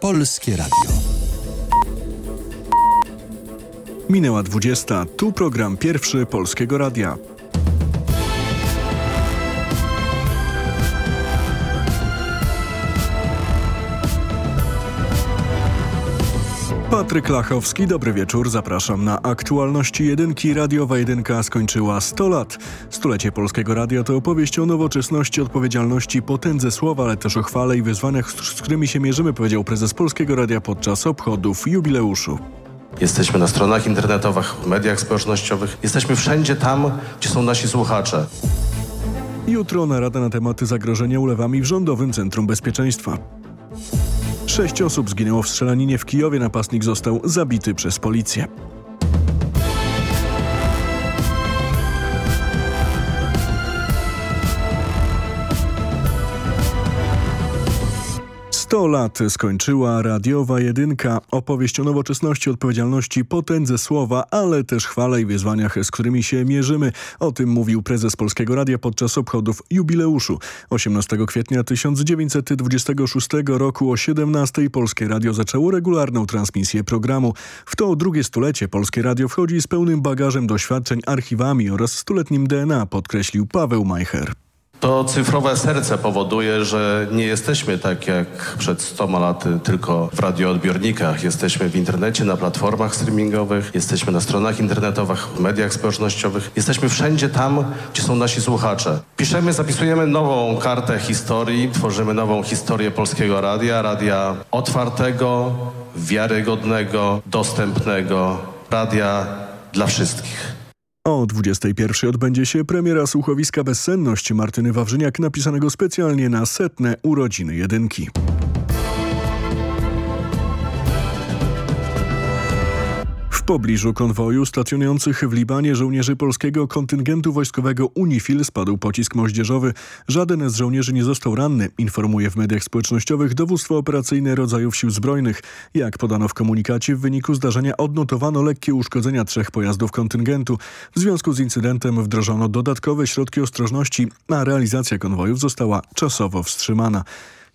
Polskie Radio. Minęła 20. Tu program pierwszy Polskiego Radia. Patryk Lachowski, dobry wieczór. Zapraszam na aktualności jedynki. Radiowa jedynka skończyła 100 lat. Stulecie Polskiego Radia to opowieść o nowoczesności, odpowiedzialności, potędze słowa, ale też o chwale i wyzwaniach, z którymi się mierzymy, powiedział prezes Polskiego Radia podczas obchodów jubileuszu. Jesteśmy na stronach internetowych, w mediach społecznościowych. Jesteśmy wszędzie tam, gdzie są nasi słuchacze. Jutro narada na tematy zagrożenia ulewami w Rządowym Centrum Bezpieczeństwa. Sześć osób zginęło w strzelaninie w Kijowie. Napastnik został zabity przez policję. 100 lat skończyła radiowa jedynka. Opowieść o nowoczesności, odpowiedzialności, potędze słowa, ale też chwale i wyzwaniach, z którymi się mierzymy. O tym mówił prezes Polskiego Radia podczas obchodów jubileuszu. 18 kwietnia 1926 roku o 17 Polskie Radio zaczęło regularną transmisję programu. W to drugie stulecie Polskie Radio wchodzi z pełnym bagażem doświadczeń, archiwami oraz stuletnim DNA, podkreślił Paweł Majcher. To cyfrowe serce powoduje, że nie jesteśmy tak jak przed 100 laty tylko w radioodbiornikach. Jesteśmy w internecie, na platformach streamingowych, jesteśmy na stronach internetowych, w mediach społecznościowych. Jesteśmy wszędzie tam, gdzie są nasi słuchacze. Piszemy, zapisujemy nową kartę historii, tworzymy nową historię Polskiego Radia, radia otwartego, wiarygodnego, dostępnego, radia dla wszystkich. O 21 odbędzie się premiera słuchowiska Bezsenność Martyny Wawrzyniak napisanego specjalnie na setne urodziny jedynki. Pobliżu konwoju stacjonujących w Libanie żołnierzy polskiego kontyngentu wojskowego UNIFIL spadł pocisk moździerzowy. Żaden z żołnierzy nie został ranny, informuje w mediach społecznościowych dowództwo operacyjne rodzajów sił zbrojnych. Jak podano w komunikacie, w wyniku zdarzenia odnotowano lekkie uszkodzenia trzech pojazdów kontyngentu. W związku z incydentem wdrożono dodatkowe środki ostrożności, a realizacja konwojów została czasowo wstrzymana.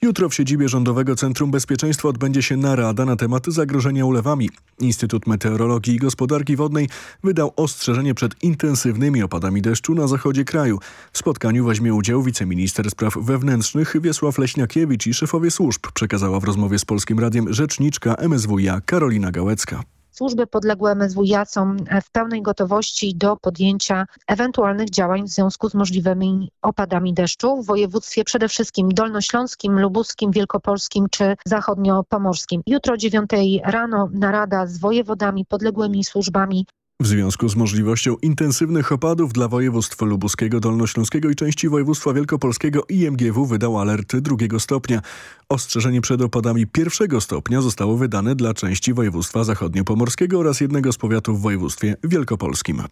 Jutro w siedzibie Rządowego Centrum Bezpieczeństwa odbędzie się narada na temat zagrożenia ulewami. Instytut Meteorologii i Gospodarki Wodnej wydał ostrzeżenie przed intensywnymi opadami deszczu na zachodzie kraju. W spotkaniu weźmie udział wiceminister spraw wewnętrznych Wiesław Leśniakiewicz i szefowie służb, przekazała w rozmowie z Polskim Radiem rzeczniczka MSWiA Karolina Gałecka. Służby podległe MSWiA są w pełnej gotowości do podjęcia ewentualnych działań w związku z możliwymi opadami deszczu w województwie przede wszystkim dolnośląskim, lubuskim, wielkopolskim czy zachodniopomorskim. Jutro o 9 rano narada z wojewodami, podległymi służbami w związku z możliwością intensywnych opadów dla województw lubuskiego, dolnośląskiego i części województwa wielkopolskiego IMGW wydał alert drugiego stopnia. Ostrzeżenie przed opadami pierwszego stopnia zostało wydane dla części województwa zachodniopomorskiego oraz jednego z powiatów w województwie wielkopolskim.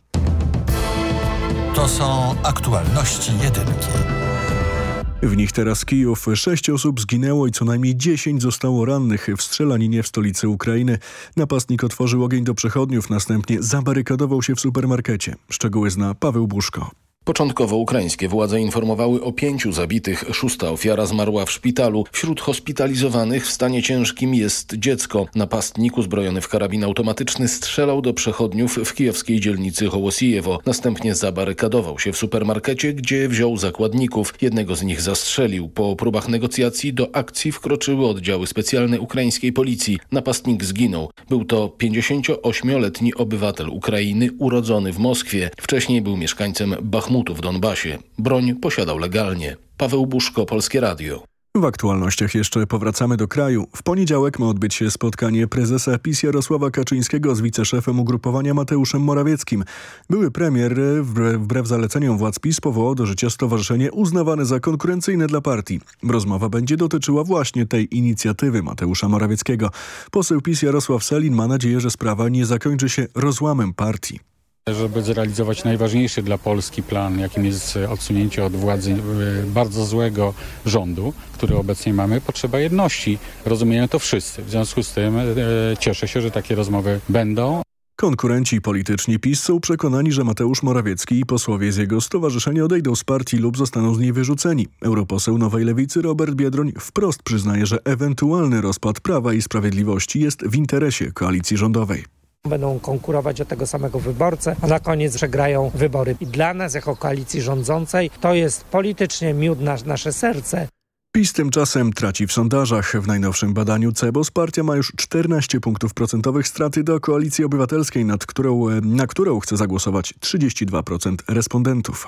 To są aktualności jedynki. W nich teraz Kijów. Sześć osób zginęło i co najmniej dziesięć zostało rannych w strzelaninie w stolicy Ukrainy. Napastnik otworzył ogień do przechodniów, następnie zabarykadował się w supermarkecie. Szczegóły zna Paweł Buszko. Początkowo ukraińskie władze informowały o pięciu zabitych. Szósta ofiara zmarła w szpitalu. Wśród hospitalizowanych w stanie ciężkim jest dziecko. Napastnik uzbrojony w karabin automatyczny strzelał do przechodniów w kijowskiej dzielnicy Hołosijewo. Następnie zabarykadował się w supermarkecie, gdzie wziął zakładników. Jednego z nich zastrzelił. Po próbach negocjacji do akcji wkroczyły oddziały specjalne ukraińskiej policji. Napastnik zginął. Był to 58-letni obywatel Ukrainy urodzony w Moskwie. Wcześniej był mieszkańcem Bachmutu Bachmutu w Donbasie. Broń posiadał legalnie. Paweł Buszko, Polskie Radio. W aktualnościach jeszcze powracamy do kraju. W poniedziałek ma odbyć się spotkanie prezesa PiS Jarosława Kaczyńskiego z wiceszefem ugrupowania Mateuszem Morawieckim. Były premier wbrew zaleceniom władz PiS powołał do życia stowarzyszenie uznawane za konkurencyjne dla partii. Rozmowa będzie dotyczyła właśnie tej inicjatywy Mateusza Morawieckiego. Poseł PiS Jarosław Selin ma nadzieję, że sprawa nie zakończy się rozłamem partii. Żeby zrealizować najważniejszy dla Polski plan, jakim jest odsunięcie od władzy e, bardzo złego rządu, który obecnie mamy, potrzeba jedności. Rozumiemy to wszyscy. W związku z tym e, cieszę się, że takie rozmowy będą. Konkurenci polityczni PiS są przekonani, że Mateusz Morawiecki i posłowie z jego stowarzyszenia odejdą z partii lub zostaną z niej wyrzuceni. Europoseł Nowej Lewicy Robert Biedroń wprost przyznaje, że ewentualny rozpad Prawa i Sprawiedliwości jest w interesie koalicji rządowej będą konkurować o tego samego wyborcę, a na koniec przegrają wybory. I dla nas, jako koalicji rządzącej, to jest politycznie miód na nasze serce. PiS tymczasem traci w sondażach. W najnowszym badaniu CEBOS partia ma już 14 punktów procentowych straty do Koalicji Obywatelskiej, nad którą, na którą chce zagłosować 32% respondentów.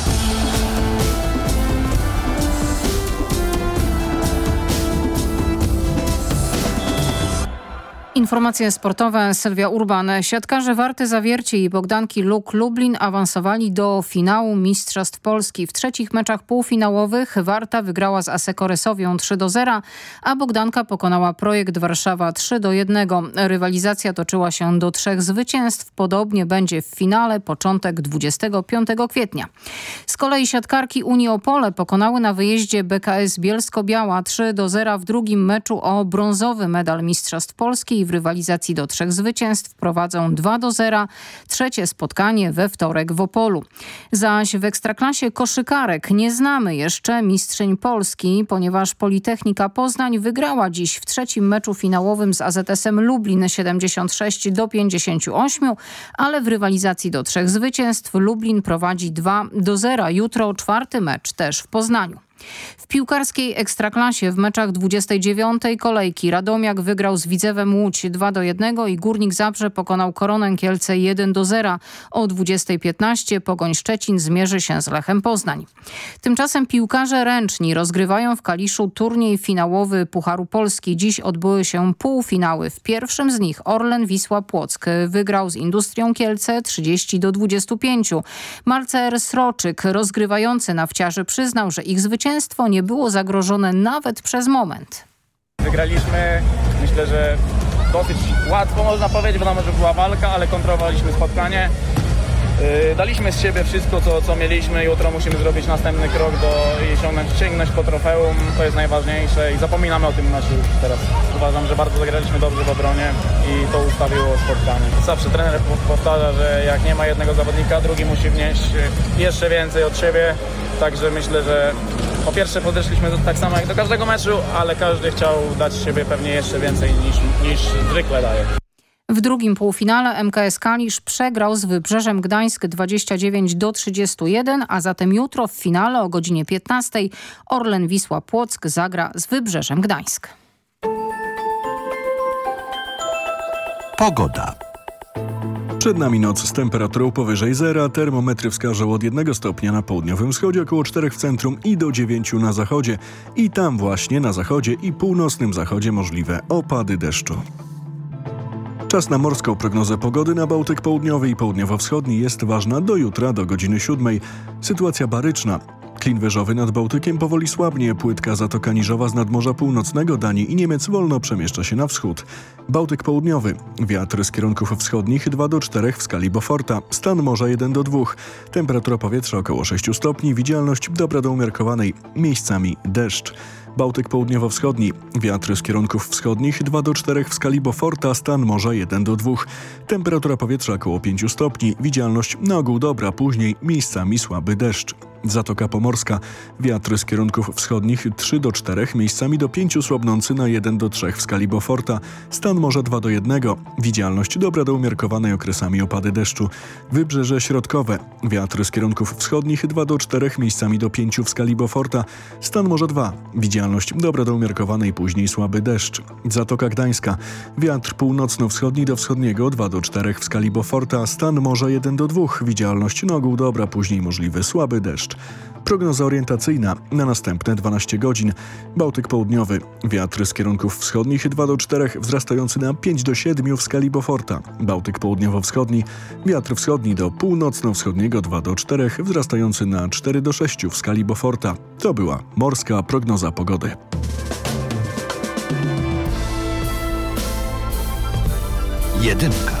Informacje sportowe. Sylwia Urban. Siatkarze Warty Zawiercie i Bogdanki Luk Lublin awansowali do finału Mistrzostw Polski. W trzecich meczach półfinałowych Warta wygrała z Asekoresowią 3 do 0, a Bogdanka pokonała projekt Warszawa 3 do 1. Rywalizacja toczyła się do trzech zwycięstw. Podobnie będzie w finale początek 25 kwietnia. Z kolei siatkarki Unii Opole pokonały na wyjeździe BKS Bielsko-Biała 3 do 0 w drugim meczu o brązowy medal Mistrzostw Polski w rywalizacji do trzech zwycięstw prowadzą 2 do 0. Trzecie spotkanie we wtorek w Opolu. Zaś w Ekstraklasie koszykarek nie znamy jeszcze mistrzyń Polski, ponieważ Politechnika Poznań wygrała dziś w trzecim meczu finałowym z AZS-em Lublin 76 do 58, ale w rywalizacji do trzech zwycięstw Lublin prowadzi 2 do 0. Jutro czwarty mecz też w Poznaniu. W piłkarskiej Ekstraklasie w meczach 29. kolejki Radomiak wygrał z Widzewem Łódź 2 do 1 i Górnik Zabrze pokonał Koronę Kielce 1 do 0. O 20.15 Pogoń Szczecin zmierzy się z Lechem Poznań. Tymczasem piłkarze ręczni rozgrywają w Kaliszu turniej finałowy Pucharu Polski. Dziś odbyły się półfinały. W pierwszym z nich Orlen Wisła Płock wygrał z Industrią Kielce 30 do 25. Marcer Sroczyk rozgrywający na wciarze przyznał, że ich zwycięstwo zwycięstwo nie było zagrożone nawet przez moment. Wygraliśmy, myślę, że dosyć łatwo można powiedzieć, bo że była walka, ale kontrolowaliśmy spotkanie. Yy, daliśmy z siebie wszystko, co, co mieliśmy. Jutro musimy zrobić następny krok do sięgnąć, sięgnąć po trofeum. To jest najważniejsze i zapominamy o tym już teraz. Uważam, że bardzo zagraliśmy dobrze w obronie i to ustawiło spotkanie. Zawsze trener powtarza, że jak nie ma jednego zawodnika, drugi musi wnieść jeszcze więcej od siebie. Także myślę, że po pierwsze podeszliśmy tak samo jak do każdego meczu, ale każdy chciał dać siebie pewnie jeszcze więcej niż, niż zwykle daje. W drugim półfinale MKS Kalisz przegrał z Wybrzeżem Gdańsk 29 do 31, a zatem jutro w finale o godzinie 15 Orlen Wisła Płock zagra z Wybrzeżem Gdańsk. Pogoda. Przed nami noc z temperaturą powyżej zera. Termometry wskażą od 1 stopnia na południowym wschodzie, około 4 w centrum i do 9 na zachodzie. I tam właśnie na zachodzie i północnym zachodzie możliwe opady deszczu. Czas na morską prognozę pogody na Bałtyk Południowy i Południowo-Wschodni jest ważna do jutra, do godziny 7. Sytuacja baryczna. Klin wyżowy nad Bałtykiem powoli słabnie, płytka Zatoka Niżowa z nadmorza północnego Danii i Niemiec wolno przemieszcza się na wschód. Bałtyk południowy. Wiatr z kierunków wschodnich 2 do 4 w skali Beauforta. Stan morza 1 do 2. Temperatura powietrza około 6 stopni, widzialność dobra do umiarkowanej. Miejscami deszcz. Bałtyk południowo-wschodni. Wiatry z kierunków wschodnich 2 do 4 w skali Beauforta, stan morza 1 do 2. Temperatura powietrza około 5 stopni, widzialność na ogół dobra, później miejscami słaby deszcz. Zatoka Pomorska. Wiatry z kierunków wschodnich 3 do 4, miejscami do 5 słabnący na 1 do 3 w skali Beauforta. Stan morza 2 do 1. Widzialność dobra do umiarkowanej okresami opady deszczu. Wybrzeże środkowe. Wiatry z kierunków wschodnich 2 do 4, miejscami do 5 w skali Beauforta. Stan morza 2. Widzialność dobra do umiarkowanej, później słaby deszcz. Zatoka Gdańska. Wiatr północno-wschodni do wschodniego 2 do 4 w skali Beauforta. Stan morza 1 do 2. Widzialność na ogół dobra, później możliwy słaby deszcz deszcz. Prognoza orientacyjna na następne 12 godzin. Bałtyk południowy. Wiatr z kierunków wschodnich 2 do 4, wzrastający na 5 do 7 w skali Beauforta. Bałtyk południowo-wschodni. Wiatr wschodni do północno-wschodniego 2 do 4, wzrastający na 4 do 6 w skali Beauforta. To była morska prognoza pogody. Jedynka.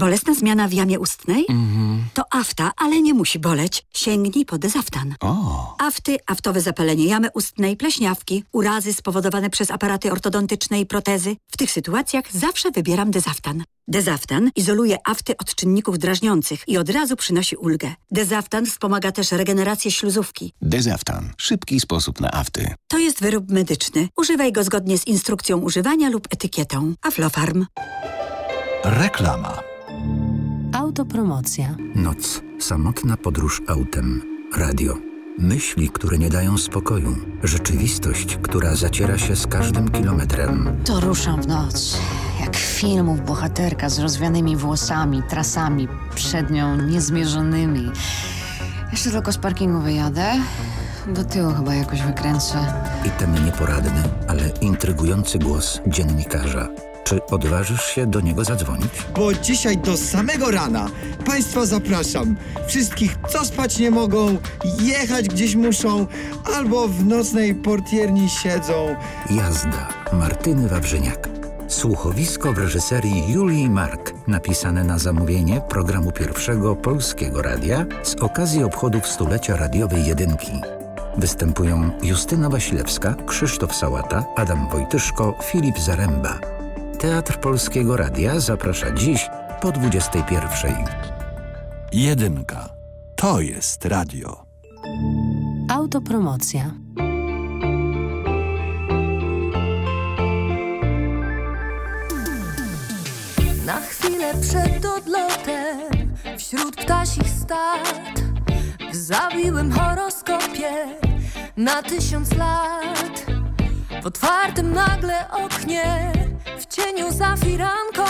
Bolesna zmiana w jamie ustnej? Mhm. To afta, ale nie musi boleć. Sięgnij po dezaftan. O. Afty, aftowe zapalenie jamy ustnej, pleśniawki, urazy spowodowane przez aparaty ortodontyczne i protezy. W tych sytuacjach zawsze wybieram dezaftan. Dezaftan izoluje afty od czynników drażniących i od razu przynosi ulgę. Dezaftan wspomaga też regenerację śluzówki. Dezaftan. Szybki sposób na afty. To jest wyrób medyczny. Używaj go zgodnie z instrukcją używania lub etykietą. Aflofarm. Reklama. Autopromocja. Noc. Samotna podróż autem. Radio. Myśli, które nie dają spokoju. Rzeczywistość, która zaciera się z każdym kilometrem. To ruszam w noc. Jak filmów bohaterka z rozwianymi włosami, trasami, przed nią niezmierzonymi. Jeszcze tylko z parkingu wyjadę. Do tyłu chyba jakoś wykręcę. I ten nieporadny, ale intrygujący głos dziennikarza. Czy odważysz się do niego zadzwonić? Bo dzisiaj do samego rana Państwa zapraszam. Wszystkich, co spać nie mogą, jechać gdzieś muszą, albo w nocnej portierni siedzą. Jazda Martyny Wawrzyniak. Słuchowisko w reżyserii Julii Mark, napisane na zamówienie programu pierwszego Polskiego Radia z okazji obchodów stulecia radiowej jedynki. Występują Justyna Wasilewska, Krzysztof Sałata, Adam Wojtyszko, Filip Zaręba. Teatr Polskiego Radia zaprasza dziś po 21. Jedynka. To jest radio. Autopromocja. Na chwilę przed odlotem wśród ptasich stad w zawiłym horoskopie na tysiąc lat w otwartym nagle oknie cieniu za firanką.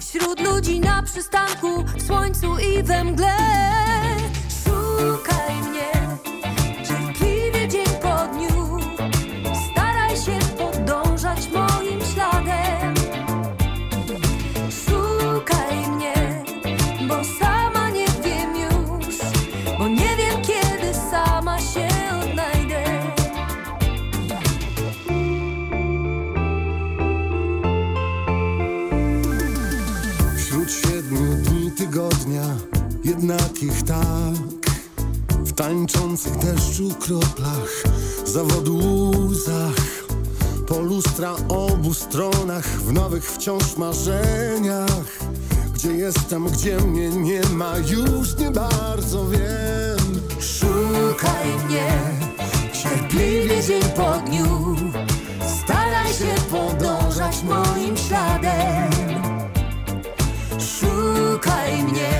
Wśród ludzi na przystanku W słońcu i we mgle jednakich tak. W tańczących deszczu kroplach Zawodu łzach. Po lustra obu stronach W nowych wciąż marzeniach. Gdzie jestem, gdzie mnie nie ma Już nie bardzo wiem. Szukaj mnie Cierpliwie dzień po dniu. Staraj się podążać moim śladem. Szukaj mnie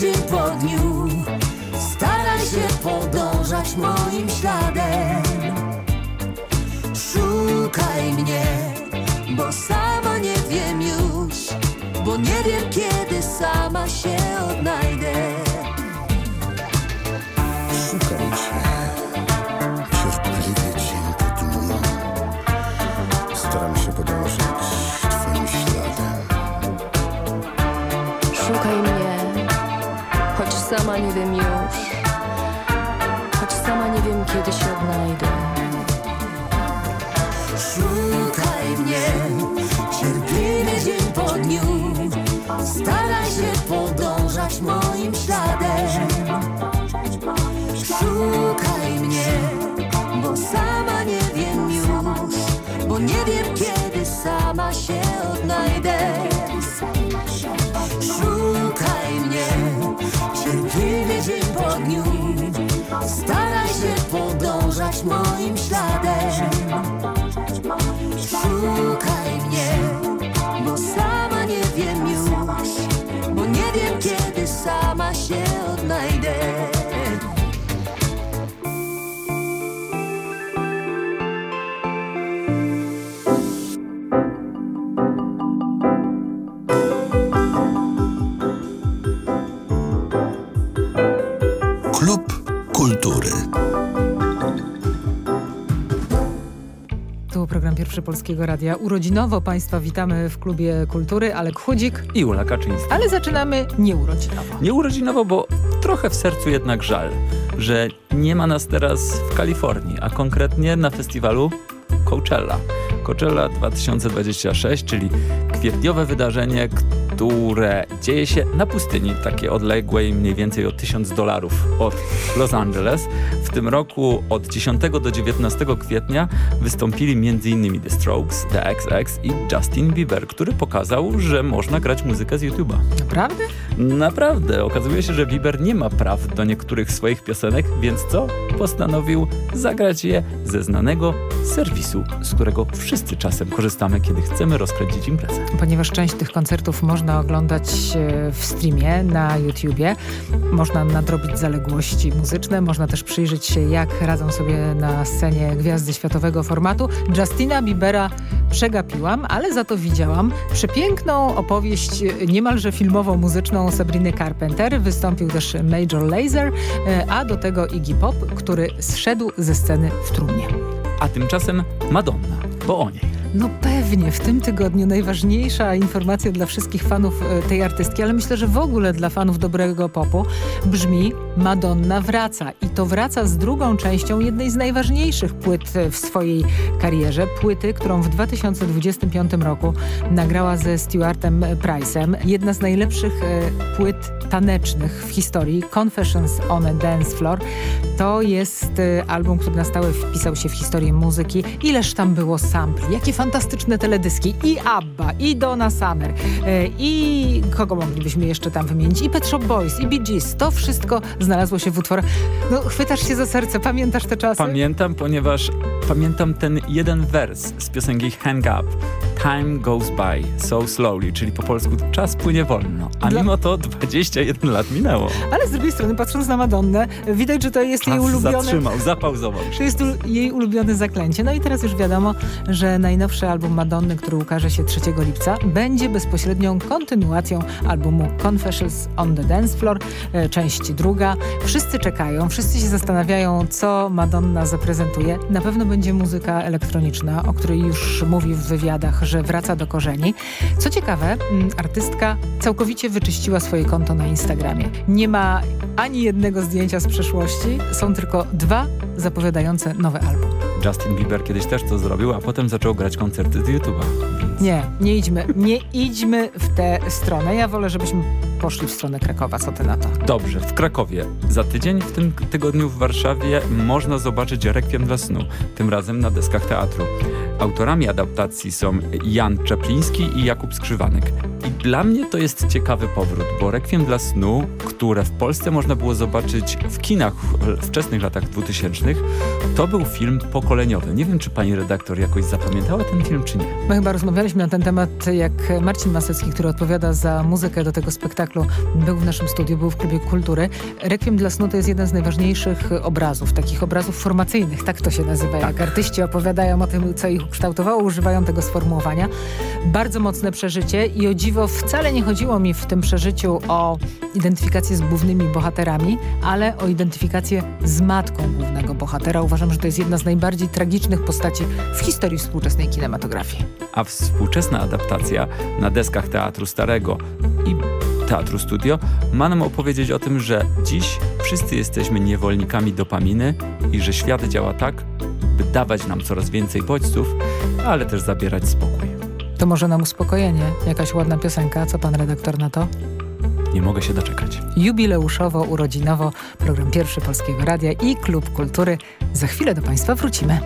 dzień po dniu Staraj się podążać moim śladem. Szukaj Szukaj mnie, bo sama nie wiem już Bo nie wiem kiedy sama się Polskiego Radia. Urodzinowo Państwa witamy w Klubie Kultury. Alek Chudzik. I Ula Kaczyńska. Ale zaczynamy nieurodzinowo. Nieurodzinowo, bo trochę w sercu jednak żal, że nie ma nas teraz w Kalifornii, a konkretnie na festiwalu Coachella. Coachella 2026, czyli kwietniowe wydarzenie, które dzieje się na pustyni, takie odległej mniej więcej o 1000 dolarów od Los Angeles. W tym roku od 10 do 19 kwietnia wystąpili m.in. The Strokes, The XX i Justin Bieber, który pokazał, że można grać muzykę z YouTube'a. Naprawdę? Naprawdę. Okazuje się, że Bieber nie ma praw do niektórych swoich piosenek, więc co? Postanowił zagrać je ze znanego serwisu, z którego wszyscy czasem korzystamy, kiedy chcemy rozkręcić imprezę. Ponieważ część tych koncertów można oglądać e, w streamie na YouTubie, można nadrobić zaległości muzyczne, można też przyjrzeć jak radzą sobie na scenie gwiazdy światowego formatu. Justina Biebera przegapiłam, ale za to widziałam przepiękną opowieść, e, niemalże filmową, muzyczną Sabriny Carpenter. Wystąpił też Major Lazer, e, a do tego Iggy Pop, który zszedł ze sceny w trumnie. A tymczasem Madonna, bo o niej. No pewnie, w tym tygodniu najważniejsza informacja dla wszystkich fanów e, tej artystki, ale myślę, że w ogóle dla fanów dobrego popu brzmi Madonna wraca. I to wraca z drugą częścią jednej z najważniejszych płyt e, w swojej karierze. Płyty, którą w 2025 roku nagrała ze Stuartem Price'em. Jedna z najlepszych e, płyt tanecznych w historii, Confessions on a Dance Floor. To jest album, który na stałe wpisał się w historię muzyki. Ileż tam było sampli, jakie fantastyczne teledyski. I ABBA, i Donna Summer, i kogo moglibyśmy jeszcze tam wymienić? I Pet Shop Boys, i Bee Gees. To wszystko znalazło się w utworach. No, chwytasz się za serce. Pamiętasz te czasy? Pamiętam, ponieważ pamiętam ten jeden wers z piosenki Hang Up. Time goes by so slowly, czyli po polsku czas płynie wolno. A Dla... mimo to 21 lat minęło. Ale z drugiej strony, patrząc na Madonnę, widać, że to jest czas jej ulubione... zatrzymał, zapauzował. To jest jej ulubione zaklęcie. No i teraz już wiadomo, że najnowszy album Madonny, który ukaże się 3 lipca, będzie bezpośrednią kontynuacją albumu Confessions on the Dance Floor, e, część druga. Wszyscy czekają, wszyscy się zastanawiają, co Madonna zaprezentuje. Na pewno będzie muzyka elektroniczna, o której już mówi w wywiadach, że wraca do korzeni. Co ciekawe, artystka całkowicie wyczyściła swoje konto na Instagramie. Nie ma ani jednego zdjęcia z przeszłości, są tylko dwa zapowiadające nowy album. Justin Bieber kiedyś też to zrobił, a potem zaczął grać koncerty z YouTube'a. Więc... Nie, nie idźmy, nie idźmy w tę stronę. Ja wolę, żebyśmy poszli w stronę Krakowa. Co ty na to? Dobrze, w Krakowie. Za tydzień w tym tygodniu w Warszawie można zobaczyć Rekwiem dla snu, tym razem na deskach teatru. Autorami adaptacji są Jan Czapliński i Jakub Skrzywanek. Dla mnie to jest ciekawy powrót, bo Rekwiem dla snu, które w Polsce można było zobaczyć w kinach w wczesnych latach 2000, to był film pokoleniowy. Nie wiem, czy pani redaktor jakoś zapamiętała ten film, czy nie. My chyba rozmawialiśmy na ten temat, jak Marcin Masecki, który odpowiada za muzykę do tego spektaklu, był w naszym studiu, był w Klubie Kultury. Rekwiem dla snu to jest jeden z najważniejszych obrazów, takich obrazów formacyjnych, tak to się nazywa, tak. jak artyści opowiadają o tym, co ich ukształtowało, używają tego sformułowania. Bardzo mocne przeżycie i o dziwo wcale nie chodziło mi w tym przeżyciu o identyfikację z głównymi bohaterami, ale o identyfikację z matką głównego bohatera. Uważam, że to jest jedna z najbardziej tragicznych postaci w historii współczesnej kinematografii. A współczesna adaptacja na deskach Teatru Starego i Teatru Studio ma nam opowiedzieć o tym, że dziś wszyscy jesteśmy niewolnikami dopaminy i że świat działa tak, by dawać nam coraz więcej bodźców, ale też zabierać spokój. To może nam uspokojenie, jakaś ładna piosenka, co pan redaktor na to? Nie mogę się doczekać. Jubileuszowo, urodzinowo, program Pierwszy Polskiego Radia i Klub Kultury. Za chwilę do Państwa wrócimy.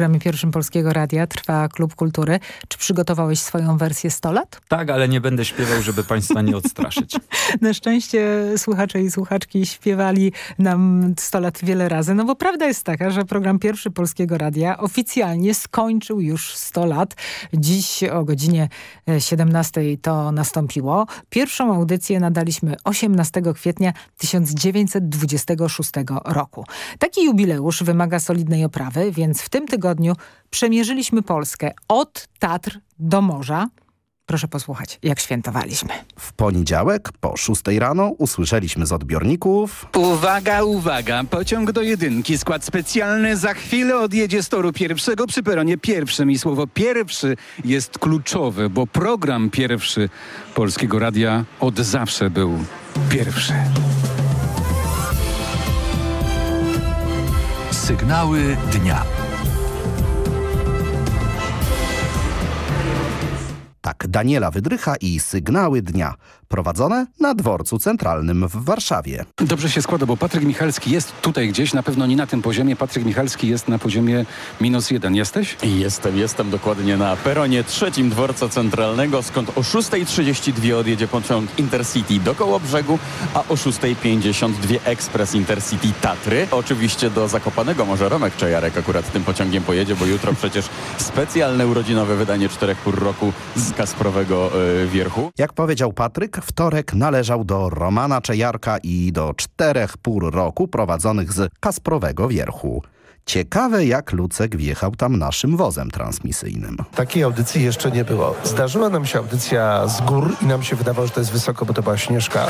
Programie pierwszym Polskiego Radia trwa Klub Kultury. Czy przygotowałeś swoją wersję 100 lat? Tak, ale nie będę śpiewał, żeby państwa nie odstraszyć. Na szczęście słuchacze i słuchaczki śpiewali nam 100 lat wiele razy, no bo prawda jest taka, że program pierwszy Polskiego Radia oficjalnie skończył już 100 lat. Dziś o godzinie 17 to nastąpiło. Pierwszą audycję nadaliśmy 18 kwietnia 1926 roku. Taki jubileusz wymaga solidnej oprawy, więc w tym tygodniu przemierzyliśmy Polskę od Tatr do morza. Proszę posłuchać, jak świętowaliśmy. W poniedziałek po 6 rano usłyszeliśmy z odbiorników... Uwaga, uwaga, pociąg do jedynki, skład specjalny za chwilę odjedzie z toru pierwszego przy peronie pierwszym i słowo pierwszy jest kluczowe, bo program pierwszy Polskiego Radia od zawsze był pierwszy. Sygnały dnia. Tak, Daniela Wydrycha i Sygnały Dnia. Prowadzone na dworcu centralnym w Warszawie. Dobrze się składa, bo Patryk Michalski jest tutaj gdzieś, na pewno nie na tym poziomie. Patryk Michalski jest na poziomie minus jeden. Jesteś? Jestem, jestem dokładnie na peronie trzecim dworca centralnego, skąd o 6.32 odjedzie pociąg Intercity do Kołobrzegu, a o 6.52 ekspres Intercity Tatry. Oczywiście do Zakopanego może Romek Czajarek akurat tym pociągiem pojedzie, bo jutro przecież specjalne urodzinowe wydanie czterech pór roku z Kasprowego y, Wierchu. Jak powiedział Patryk, wtorek należał do Romana Czejarka i do czterech pór roku prowadzonych z Kasprowego Wierchu. Ciekawe jak Lucek wjechał tam naszym wozem transmisyjnym. Takiej audycji jeszcze nie było. Zdarzyła nam się audycja z gór i nam się wydawało, że to jest wysoko, bo to była Śnieżka,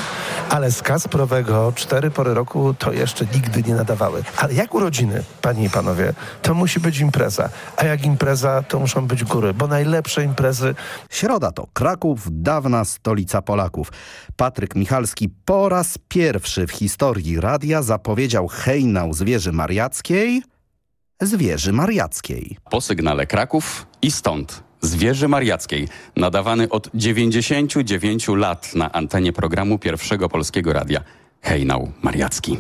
ale z Kasprowego cztery pory roku to jeszcze nigdy nie nadawały. Ale jak urodziny, panie i panowie, to musi być impreza. A jak impreza, to muszą być góry, bo najlepsze imprezy... Środa to Kraków, dawna stolica Polaków. Patryk Michalski po raz pierwszy w historii radia zapowiedział hejnał zwierzy mariackiej z wieży mariackiej. Po sygnale Kraków i stąd z wieży mariackiej, nadawany od 99 lat na antenie programu pierwszego polskiego radia Hejnał Mariacki.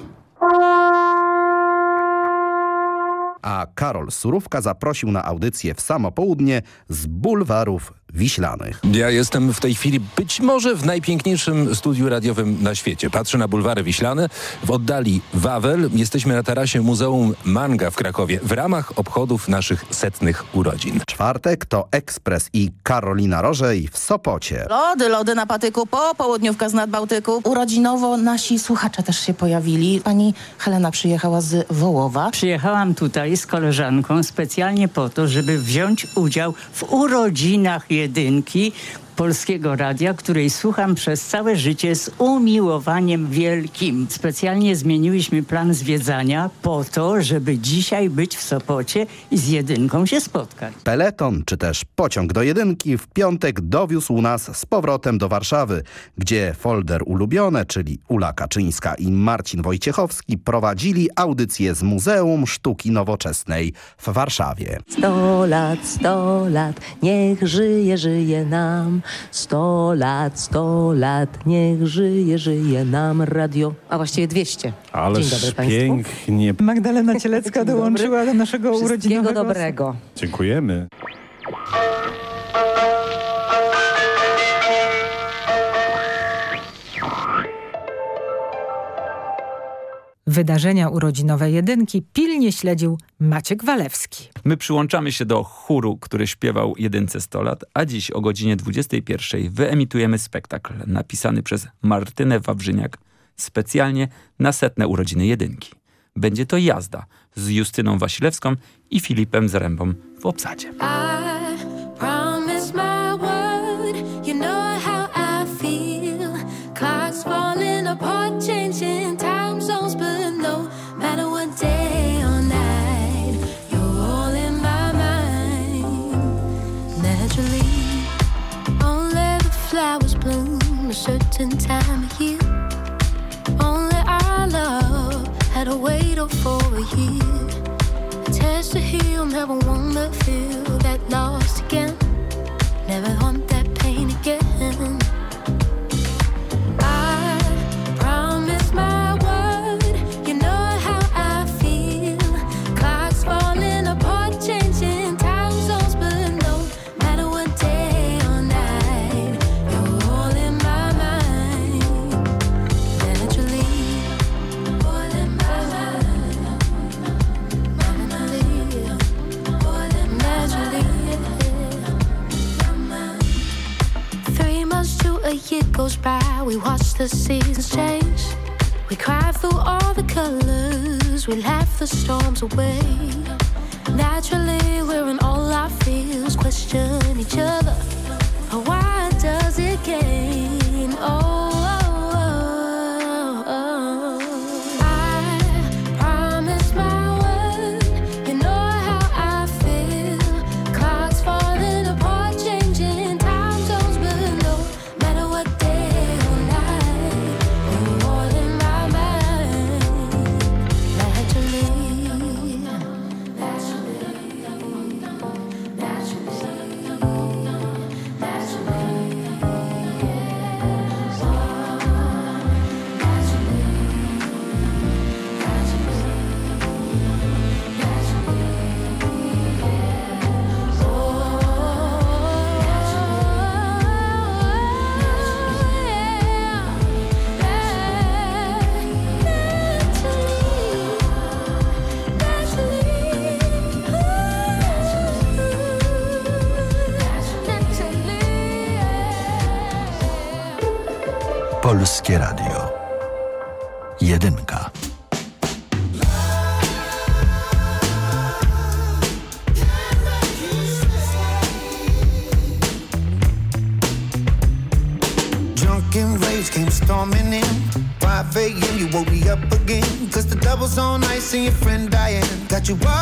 A Karol Surówka zaprosił na audycję w samo południe z bulwarów wiślanych. Ja jestem w tej chwili być może w najpiękniejszym studiu radiowym na świecie. Patrzę na bulwary wiślane. W oddali Wawel. Jesteśmy na tarasie Muzeum Manga w Krakowie w ramach obchodów naszych setnych urodzin. Czwartek to Ekspres i Karolina Rożej w Sopocie. Lody, lody na patyku, po południówka z Nadbałtyku. Urodzinowo nasi słuchacze też się pojawili. Pani Helena przyjechała z Wołowa. Przyjechałam tutaj z koleżanką specjalnie po to, żeby wziąć udział w urodzinach jedynki Polskiego Radia, której słucham przez całe życie z umiłowaniem wielkim. Specjalnie zmieniłyśmy plan zwiedzania po to, żeby dzisiaj być w Sopocie i z jedynką się spotkać. Peleton czy też pociąg do jedynki w piątek dowiózł nas z powrotem do Warszawy, gdzie folder ulubione, czyli Ula Kaczyńska i Marcin Wojciechowski prowadzili audycję z Muzeum Sztuki Nowoczesnej w Warszawie. Sto lat, sto lat, niech żyje, żyje nam. Sto lat, sto lat, niech żyje, żyje nam radio. A właściwie 200. Ale Dzień dobry pięknie. Magdalena Cielecka dołączyła do naszego urodzinowego. Wszystkiego dobrego. Dziękujemy. Wydarzenia urodzinowe jedynki pilnie śledził Maciek Walewski. My przyłączamy się do chóru, który śpiewał jedynce 100 lat, a dziś o godzinie 21 wyemitujemy spektakl napisany przez Martynę Wawrzyniak specjalnie na setne urodziny jedynki. Będzie to jazda z Justyną Wasilewską i Filipem Zarębą w obsadzie. Certain time of year. Only our love had to wait for a year. A test to heal, never wanna feel that lost again. Never want we watch the seasons change. We cry through all the colors, we laugh the storms away. Naturally, we're in all our feels, question each other. But Why does it gain? Oh. See your friend dying. That you are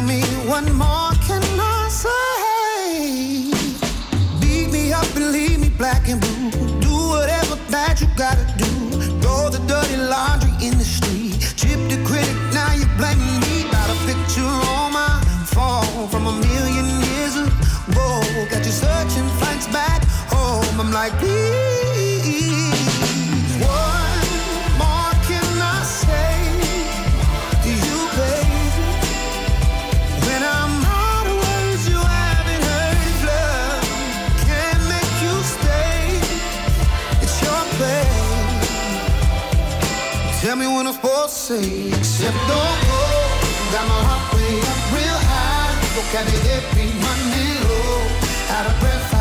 tell me what more can I say? Beat me up and leave me black and blue. Do whatever that you gotta do. Throw the dirty laundry in the street. Chip the critic, now you blaming me. Got a picture on my phone from a million years ago. Got you searching flights back home. I'm like, please, me what I'm say, except don't go. Got my heart way up real high. Vocabulary running low. Out of breath,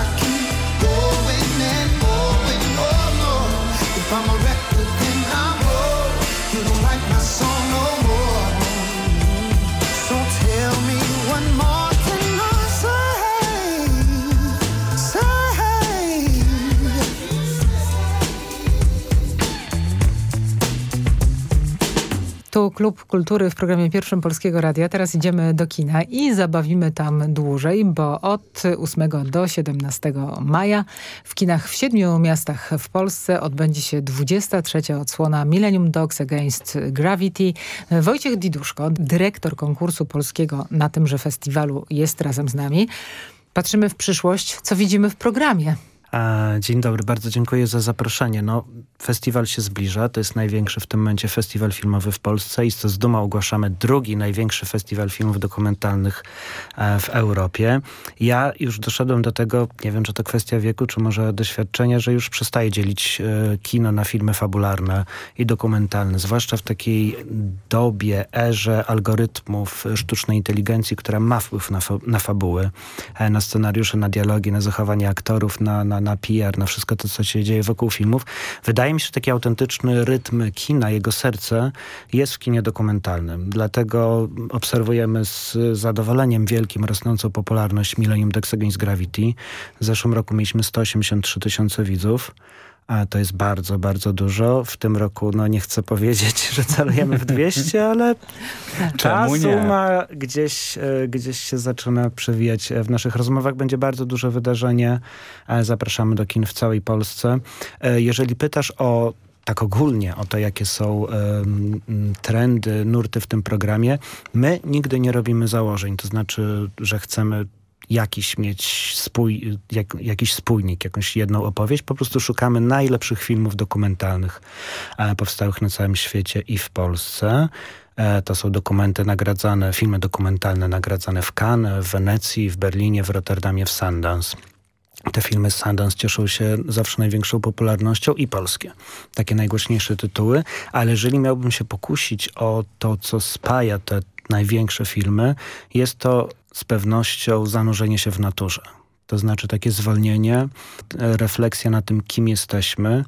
Klub Kultury w programie pierwszym Polskiego Radia. Teraz idziemy do kina i zabawimy tam dłużej, bo od 8 do 17 maja w kinach w siedmiu miastach w Polsce odbędzie się 23. odsłona Millennium Dogs Against Gravity. Wojciech Diduszko, dyrektor konkursu polskiego na tymże festiwalu jest razem z nami. Patrzymy w przyszłość, co widzimy w programie. Dzień dobry, bardzo dziękuję za zaproszenie. No, festiwal się zbliża, to jest największy w tym momencie festiwal filmowy w Polsce i z dumą ogłaszamy drugi największy festiwal filmów dokumentalnych e, w Europie. Ja już doszedłem do tego, nie wiem czy to kwestia wieku, czy może doświadczenia, że już przestaję dzielić e, kino na filmy fabularne i dokumentalne, zwłaszcza w takiej dobie, erze algorytmów sztucznej inteligencji, która ma wpływ na, fa na fabuły, e, na scenariusze, na dialogi, na zachowanie aktorów, na, na, na PR, na wszystko to, co się dzieje wokół filmów. Wydaje mi się, że taki autentyczny rytm kina, jego serce jest w kinie dokumentalnym. Dlatego obserwujemy z zadowoleniem wielkim rosnącą popularność Millennium Dogs Against Gravity. W zeszłym roku mieliśmy 183 tysiące widzów. A to jest bardzo, bardzo dużo. W tym roku, no nie chcę powiedzieć, że celujemy w 200, ale ta suma gdzieś, e, gdzieś się zaczyna przewijać. W naszych rozmowach będzie bardzo duże wydarzenie. E, Zapraszamy do kin w całej Polsce. E, Jeżeli pytasz o tak ogólnie o to, jakie są em, trendy, nurty w tym programie, my nigdy nie robimy założeń. To znaczy, że chcemy jakiś mieć spój, jak, jakiś spójnik, jakąś jedną opowieść. Po prostu szukamy najlepszych filmów dokumentalnych e, powstałych na całym świecie i w Polsce. E, to są dokumenty nagradzane, filmy dokumentalne nagradzane w Cannes, w Wenecji, w Berlinie, w Rotterdamie, w Sundance. Te filmy z Sundance cieszą się zawsze największą popularnością i polskie. Takie najgłośniejsze tytuły. Ale jeżeli miałbym się pokusić o to, co spaja te największe filmy, jest to z pewnością zanurzenie się w naturze. To znaczy takie zwolnienie, e, refleksja na tym, kim jesteśmy.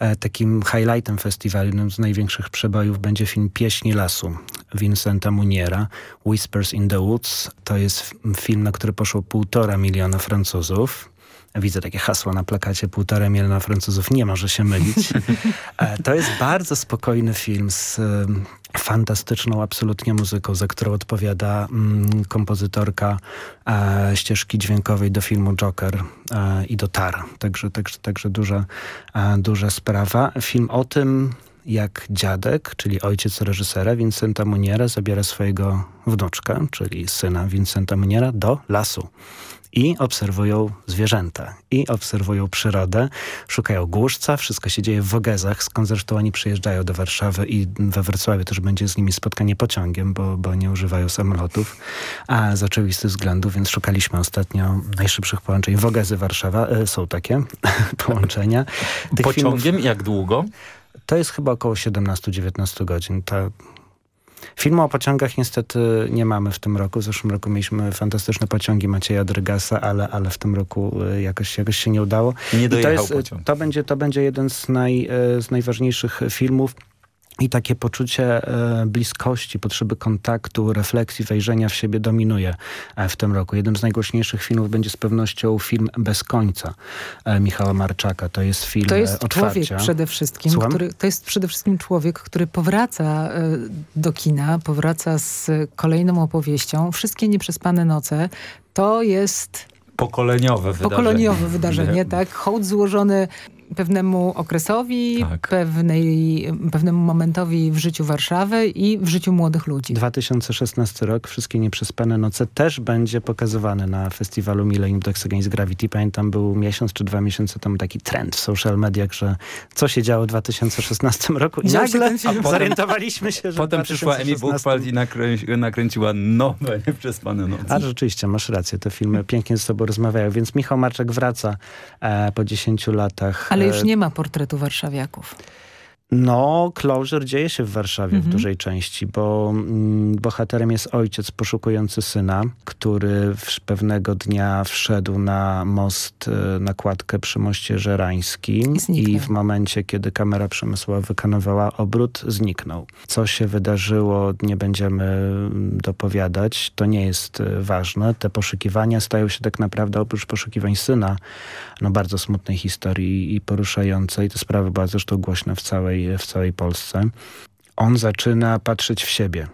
E, Takim highlightem festiwalu, jednym z największych przebojów będzie film Pieśni lasu Vincenta Muniera, Whispers in the Woods. To jest film, na który poszło półtora miliona Francuzów. Widzę takie hasło na plakacie, półtora miliona Francuzów nie może się mylić. E, To jest bardzo spokojny film z fantastyczną absolutnie muzyką, za którą odpowiada mm, kompozytorka e, ścieżki dźwiękowej do filmu Joker e, i do Tar. Także, także, także duża, e, duża sprawa. Film o tym, jak dziadek, czyli ojciec reżysera Vincenta Muniera zabiera swojego wnuczka, czyli syna Vincenta Muniera do lasu i obserwują zwierzęta, i obserwują przyrodę, szukają głuszca, wszystko się dzieje w Wogezach, skąd zresztą oni przyjeżdżają do Warszawy i we Wrocławiu też będzie z nimi spotkanie pociągiem, bo, bo nie używają samolotów, a z oczywistych względów, więc szukaliśmy ostatnio najszybszych połączeń Wogezy Warszawa, e, są takie połączenia. Tych Pociągiem filmów- jak długo? to jest chyba około 17-19 godzin. Ta... Filmu o pociągach niestety nie mamy w tym roku. W zeszłym roku mieliśmy fantastyczne pociągi Macieja Drygasa, ale, ale w tym roku y, jakoś, jakoś się nie udało. Nie I to, dojechał jest, pociąg. to, będzie, to będzie jeden z, naj, y, z najważniejszych filmów. I takie poczucie e, bliskości, potrzeby kontaktu, refleksji, wejrzenia w siebie dominuje e, w tym roku. Jednym z najgłośniejszych filmów będzie z pewnością film Bez końca e, Michała Marczaka. To jest film To jest otwarcia. człowiek przede wszystkim, Słucham? który, to jest przede wszystkim człowiek, który powraca do kina, powraca z kolejną opowieścią. Wszystkie nieprzespane noce to jest Pokoleniowe wydarzenie. pokoleniowe wydarzenie, tak? Hołd złożony pewnemu okresowi, Tak. pewnej, pewnemu momentowi w życiu Warszawy i w życiu młodych ludzi. 2016 rok, Wszystkie Nieprzespane Noce też będzie pokazywany na festiwalu Millennium Dogs Against Gravity. Pamiętam, był miesiąc czy dwa miesiące temu taki trend w social mediach, że co się działo w 2016 roku i się nagle potem- zorientowaliśmy się, że Potem przyszła Emi 2016 Buchwald i nakrę nakręciła nowe, nieprzespane noce. A rzeczywiście, masz rację, te filmy pięknie ze sobą rozmawiają, więc Michał Marczek wraca e, po 10 latach. Ale już E, nie ma portretu warszawiaków. No, Closure dzieje się w Warszawie Mhm. w dużej części, bo mm, bohaterem jest ojciec poszukujący syna, który w, pewnego dnia wszedł na most, e, na kładkę przy moście żerańskim i w momencie, kiedy kamera przemysłowa wykonywała obrót, zniknął. Co się wydarzyło, nie będziemy mm, dopowiadać, to nie jest e, ważne. Te poszukiwania stają się tak naprawdę, oprócz poszukiwań syna, no bardzo smutnej historii i poruszającej. Ta sprawa była zresztą głośna w całej, w całej Polsce. On zaczyna patrzeć w siebie.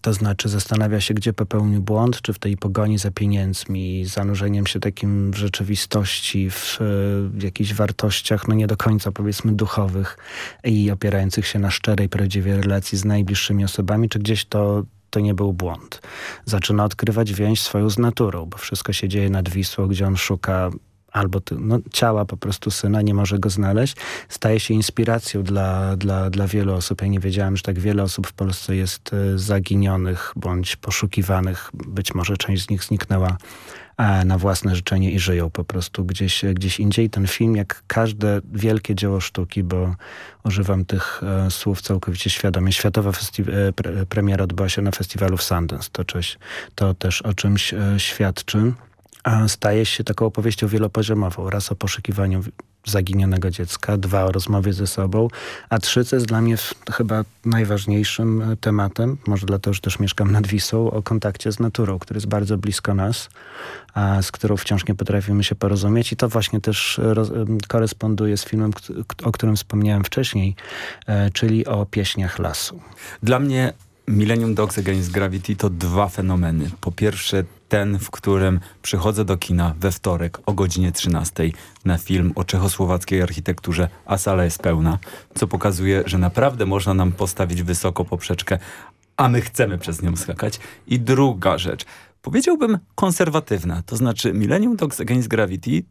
To znaczy zastanawia się, gdzie popełnił błąd, czy w tej pogoni za pieniędzmi, zanurzeniem się takim w rzeczywistości, w, w jakichś wartościach, no nie do końca powiedzmy duchowych i opierających się na szczerej, prawdziwej relacji z najbliższymi osobami, czy gdzieś to, to nie był błąd. Zaczyna odkrywać więź swoją z naturą, bo wszystko się dzieje nad Wisłą, gdzie on szuka albo no, ciała po prostu syna, nie może go znaleźć, staje się inspiracją dla, dla, dla wielu osób. Ja nie wiedziałem, że tak wiele osób w Polsce jest e, zaginionych bądź poszukiwanych. Być może część z nich zniknęła e, na własne życzenie i żyją po prostu gdzieś, gdzieś indziej. Ten film, jak każde wielkie dzieło sztuki, bo używam tych e, słów całkowicie świadomie. Światowa e, pre, premiera odbyła się na festiwalu w Sundance. To, coś, to też o czymś e, świadczy staje się taką opowieścią wielopoziomową. Raz o poszukiwaniu zaginionego dziecka, dwa o rozmowie ze sobą, a trzy, co jest dla mnie chyba najważniejszym e, tematem, może dlatego, że też mieszkam nad Wisą, o kontakcie z naturą, który jest bardzo blisko nas, a z którą wciąż nie potrafimy się porozumieć i to właśnie też roz, koresponduje z filmem, o którym wspomniałem wcześniej, e, czyli o pieśniach lasu. Dla mnie Millennium Dogs Against Gravity to dwa fenomeny. Po pierwsze ten, w którym przychodzę do kina we wtorek o godzinie 13 na film o czechosłowackiej architekturze, a sala jest pełna, co pokazuje, że naprawdę można nam postawić wysoko poprzeczkę, a my chcemy przez nią skakać. I druga rzecz, powiedziałbym konserwatywna, to znaczy Millennium Dogs Against Gravity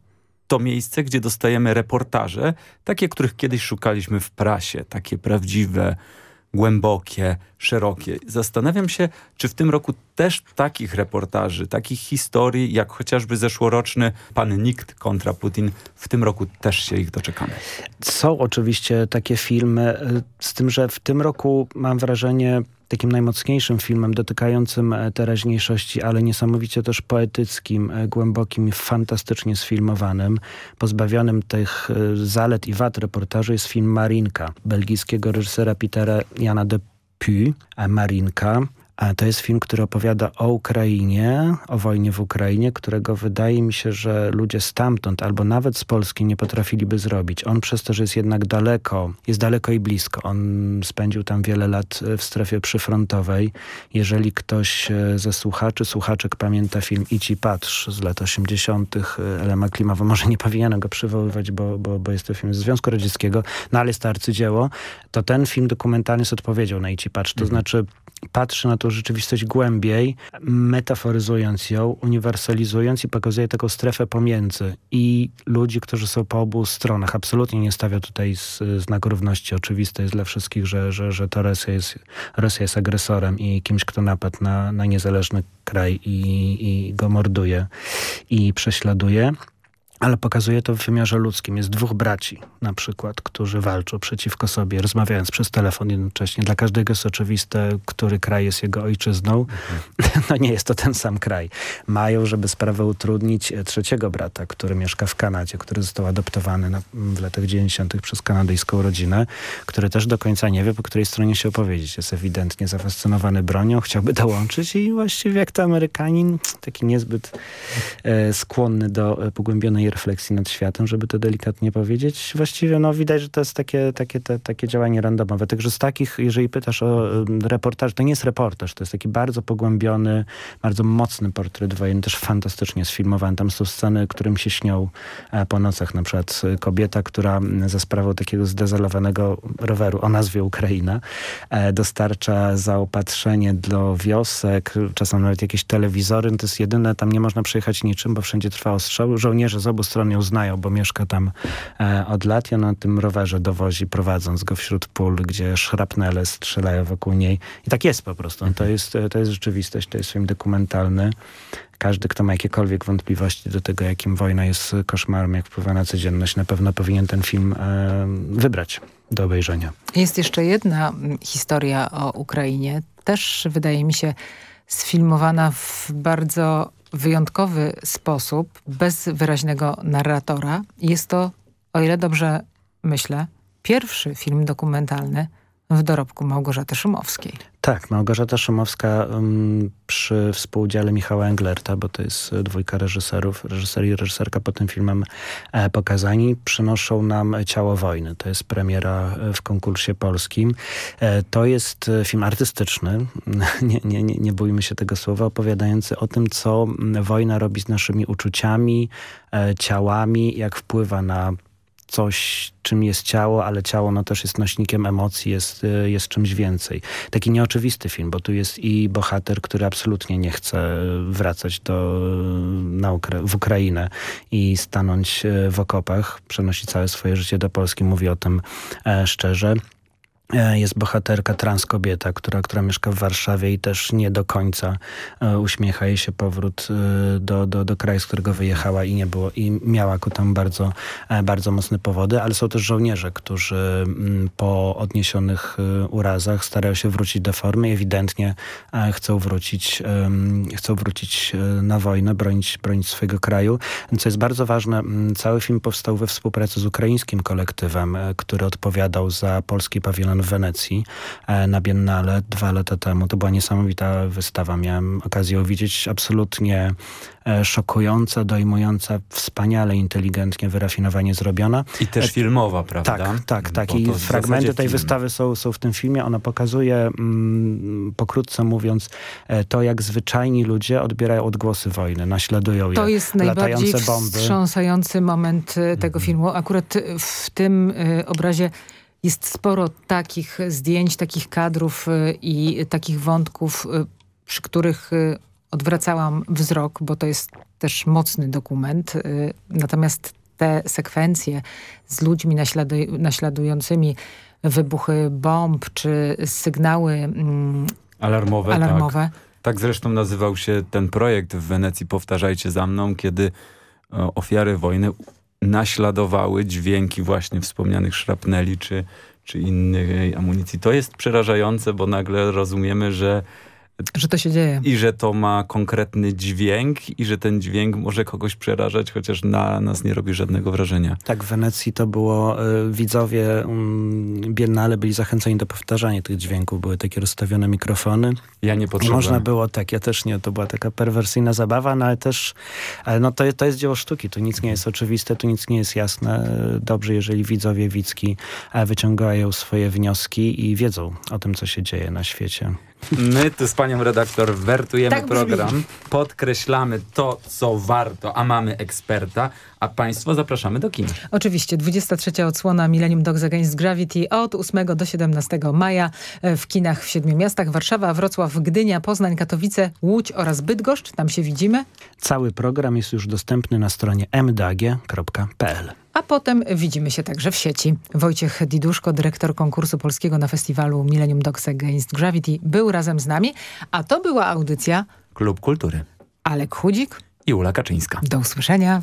to miejsce, gdzie dostajemy reportaże, takie, których kiedyś szukaliśmy w prasie, takie prawdziwe, głębokie, szerokie. Zastanawiam się, czy w tym roku też takich reportaży, takich historii, jak chociażby zeszłoroczny Pan Nikt kontra Putin, w tym roku też się ich doczekamy. Są oczywiście takie filmy, y, z tym, że w tym roku mam wrażenie takim najmocniejszym filmem dotykającym e, teraźniejszości, ale niesamowicie też poetyckim, e, głębokim i fantastycznie sfilmowanym, pozbawionym tych e, zalet i wad reportażu jest film Marinka, belgijskiego reżysera Petera Jana de Puy, Marinka. To jest film, który opowiada o Ukrainie, o wojnie w Ukrainie, którego wydaje mi się, że ludzie stamtąd albo nawet z Polski nie potrafiliby zrobić. On przez to, że jest jednak daleko, jest daleko i blisko. On spędził tam wiele lat w strefie przyfrontowej. Jeżeli ktoś e, ze słuchaczy, słuchaczek pamięta film Idź i patrz z lat 80. E, Elema Klimowa, może nie powinienem go przywoływać, bo, bo, bo jest to film z Związku Radzieckiego, no ale jest to arcydzieło, to ten film dokumentalny jest odpowiedzią na Idź i patrz. To mhm. znaczy patrzy na tą rzeczywistość głębiej, metaforyzując ją, uniwersalizując i pokazuje taką strefę pomiędzy i ludzi, którzy są po obu stronach. Absolutnie nie stawia tutaj znaku równości. Oczywiste jest dla wszystkich, że, że, że to Rosja jest, Rosja jest agresorem i kimś, kto napadł na, na niezależny kraj i, i go morduje i prześladuje ale pokazuje to w wymiarze ludzkim. Jest dwóch braci na przykład, którzy walczą przeciwko sobie, rozmawiając przez telefon jednocześnie. Dla każdego jest oczywiste, który kraj jest jego ojczyzną. Mhm. No nie jest to ten sam kraj. Mają, żeby sprawę utrudnić, trzeciego brata, który mieszka w Kanadzie, który został adoptowany na, w latach 90. przez kanadyjską rodzinę, który też do końca nie wie, po której stronie się opowiedzieć. Jest ewidentnie zafascynowany bronią, chciałby dołączyć i właściwie jak to Amerykanin, taki niezbyt e, skłonny do e, pogłębionej refleksji nad światem, żeby to delikatnie powiedzieć. Właściwie no, widać, że to jest takie, takie, te, takie działanie randomowe. Także z takich, jeżeli pytasz o reportaż, to nie jest reportaż, to jest taki bardzo pogłębiony, bardzo mocny portret wojenny, też fantastycznie sfilmowany. Tam są sceny, którym się śnią e, po nocach. Na przykład kobieta, która za sprawą takiego zdezolowanego roweru o nazwie Ukraina e, dostarcza zaopatrzenie do wiosek, czasem nawet jakieś telewizory. To jest jedyne, tam nie można przejechać niczym, bo wszędzie trwa ostrzał. Żołnierze z obu stron ją znają, bo mieszka tam e, od lat i ona na tym rowerze dowozi, prowadząc go wśród pól, gdzie szrapnele strzelają wokół niej. I tak jest po prostu. To mhm. jest, to jest rzeczywistość, to jest film dokumentalny. Każdy, kto ma jakiekolwiek wątpliwości do tego, jakim wojna jest koszmarem, jak wpływa na codzienność, na pewno powinien ten film e, wybrać do obejrzenia. Jest jeszcze jedna historia o Ukrainie, też wydaje mi się sfilmowana w bardzo wyjątkowy sposób, bez wyraźnego narratora. Jest to, o ile dobrze myślę, pierwszy film dokumentalny w dorobku Małgorzaty Szumowskiej. Tak, Małgorzata Szumowska um, przy współudziale Michała Englerta, bo to jest dwójka reżyserów, reżyser i reżyserka po tym filmem e, pokazani, przynoszą nam Ciało Wojny. To jest premiera w konkursie polskim. E, to jest film artystyczny, nie, nie, nie, nie bójmy się tego słowa, opowiadający o tym, co wojna robi z naszymi uczuciami, e, ciałami, jak wpływa na coś, czym jest ciało, ale ciało no, też jest nośnikiem emocji, jest, y, jest czymś więcej. Taki nieoczywisty film, bo tu jest i bohater, który absolutnie nie chce wracać do, na Ukra w Ukrainę i stanąć y, w okopach, przenosi całe swoje życie do Polski, mówi o tym e, szczerze jest bohaterka trans kobieta, która, która mieszka w Warszawie i też nie do końca e, uśmiecha jej się powrót e, do, do, do kraju, z którego wyjechała i nie było i miała ku tam bardzo, bardzo mocne powody, ale są też żołnierze, którzy mm, po odniesionych urazach starają się wrócić do formy i ewidentnie chcą wrócić, chcą wrócić na wojnę, bronić, bronić swojego kraju. Co jest bardzo ważne, cały film powstał we współpracy z ukraińskim kolektywem, który odpowiadał za polski pawilon w Wenecji e, na Biennale dwa lata temu. To była niesamowita wystawa. Miałem okazję ją widzieć absolutnie e, szokująca, dojmująca, wspaniale, inteligentnie, wyrafinowanie zrobiona. I też filmowa, prawda? Tak, tak, tak. I fragmenty tej film. wystawy są, są w tym filmie. Ona pokazuje, mm, pokrótce mówiąc, e, to jak zwyczajni ludzie odbierają odgłosy wojny, naśladują je. To jest najbardziej wstrząsający moment tego filmu. Akurat w tym obrazie jest sporo takich zdjęć, takich kadrów y, i takich wątków, y, przy których y, odwracałam wzrok, bo to jest też mocny dokument. Natomiast te sekwencje z ludźmi naśladuj naśladującymi wybuchy bomb czy sygnały mm, alarmowe, alarmowe. Tak. tak zresztą nazywał się ten projekt w Wenecji Powtarzajcie za mną, kiedy ofiary wojny naśladowały dźwięki właśnie wspomnianych szrapneli czy, czy innej amunicji. To jest przerażające, bo nagle rozumiemy, że że to się dzieje. I że to ma konkretny dźwięk i że ten dźwięk może kogoś przerażać, chociaż na nas nie robi żadnego wrażenia. Tak, w Wenecji to było, y, widzowie y, Biennale byli zachęceni do powtarzania tych dźwięków. Były takie rozstawione mikrofony. Ja nie potrzebowałem. Można było, tak, ja też nie. To była taka perwersyjna zabawa, no ale też, ale no to, to jest dzieło sztuki. Tu nic nie jest oczywiste, tu nic nie jest jasne. Dobrze, jeżeli widzowie widzki e, wyciągają swoje wnioski i wiedzą o tym, co się dzieje na świecie. My tu z panią redaktor wertujemy tak program, podkreślamy to, co warto, a mamy eksperta, a państwo zapraszamy do kin. Oczywiście, 23. odsłona Millennium Dogs Against Gravity od 8 do 17 maja e, w kinach w siedmiu miastach. Warszawa, Wrocław, Gdynia, Poznań, Katowice, Łódź oraz Bydgoszcz. Tam się widzimy. Cały program jest już dostępny na stronie mdag.pl a potem widzimy się także w sieci. Wojciech Diduszko, dyrektor konkursu polskiego na festiwalu Millennium Dogs Against Gravity, był razem z nami, a to była audycja Klub Kultury. Alek Chudzik i Ula Kaczyńska. Do usłyszenia.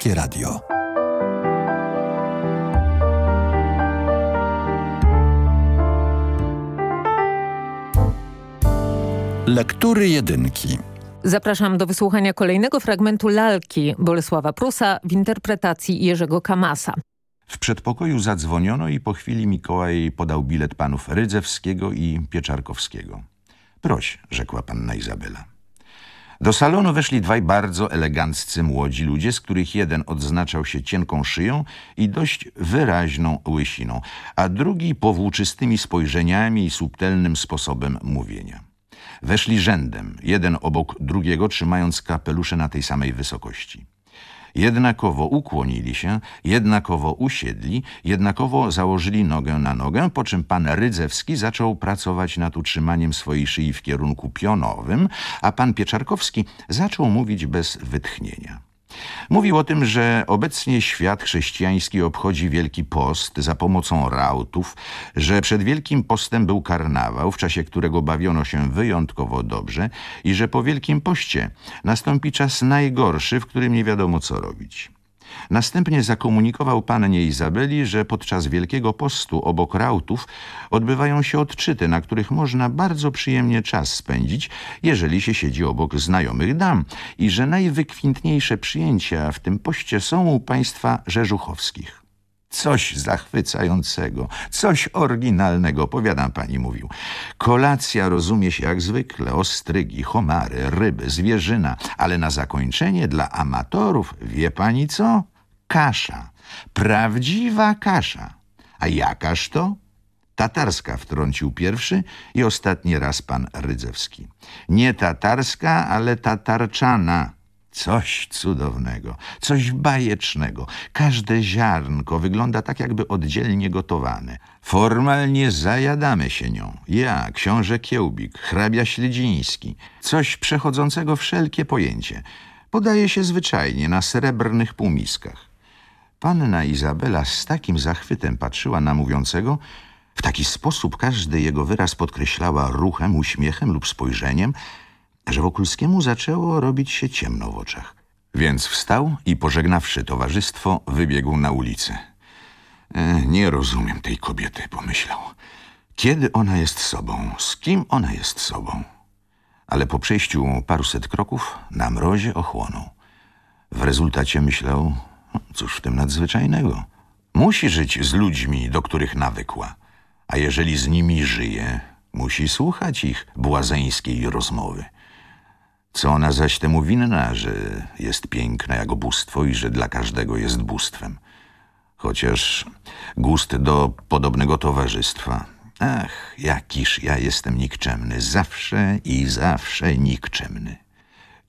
Polskie Radio. Lektury jedynki. Zapraszam do wysłuchania kolejnego fragmentu lalki Bolesława Prusa w interpretacji Jerzego Kamasa. W przedpokoju zadzwoniono i po chwili Mikołaj podał bilet panów Rydzewskiego i Pieczarkowskiego. Proś, rzekła panna Izabela. Do salonu weszli dwaj bardzo eleganccy młodzi ludzie, z których jeden odznaczał się cienką szyją i dość wyraźną łysiną, a drugi powłóczystymi spojrzeniami i subtelnym sposobem mówienia. Weszli rzędem, jeden obok drugiego, trzymając kapelusze na tej samej wysokości. Jednakowo ukłonili się, jednakowo usiedli, jednakowo założyli nogę na nogę, po czym pan Rydzewski zaczął pracować nad utrzymaniem swojej szyi w kierunku pionowym, a pan Pieczarkowski zaczął mówić bez wytchnienia. Mówił o tym, że obecnie świat chrześcijański obchodzi Wielki Post za pomocą rautów, że przed Wielkim Postem był karnawał, w czasie którego bawiono się wyjątkowo dobrze i że po Wielkim Poście nastąpi czas najgorszy, w którym nie wiadomo co robić. Następnie zakomunikował pannie Izabeli, że podczas Wielkiego Postu obok rautów odbywają się odczyty, na których można bardzo przyjemnie czas spędzić, jeżeli się siedzi obok znajomych dam i że najwykwintniejsze przyjęcia w tym poście są u państwa rzeżuchowskich. Coś zachwycającego, coś oryginalnego, powiadam pani mówił. Kolacja rozumie się jak zwykle, ostrygi, homary, ryby, zwierzyna, ale na zakończenie dla amatorów, wie pani co? Kasza. Prawdziwa kasza. A jakaż to? Tatarska wtrącił pierwszy i ostatni raz pan Rydzewski. Nie tatarska, ale tatarczana. Coś cudownego, coś bajecznego. Każde ziarnko wygląda tak, jakby oddzielnie gotowane. Formalnie zajadamy się nią. Ja, książę Kiełbik, hrabia Śledziński. Coś przechodzącego wszelkie pojęcie. Podaje się zwyczajnie na srebrnych półmiskach. Panna Izabela z takim zachwytem patrzyła na mówiącego, w taki sposób każdy jego wyraz podkreślała ruchem, uśmiechem lub spojrzeniem, że Wokulskiemu zaczęło robić się ciemno w oczach. Więc wstał i pożegnawszy towarzystwo, wybiegł na ulicę. E, nie rozumiem tej kobiety, pomyślał. Kiedy ona jest sobą? Z kim ona jest sobą? Ale po przejściu paruset kroków na mrozie ochłonął. W rezultacie myślał, no, cóż w tym nadzwyczajnego. Musi żyć z ludźmi, do których nawykła. A jeżeli z nimi żyje, musi słuchać ich błazeńskiej rozmowy. Co ona zaś temu winna, że jest piękna jak bóstwo i że dla każdego jest bóstwem. Chociaż gust do podobnego towarzystwa. Ach, jakiż ja jestem nikczemny, zawsze i zawsze nikczemny.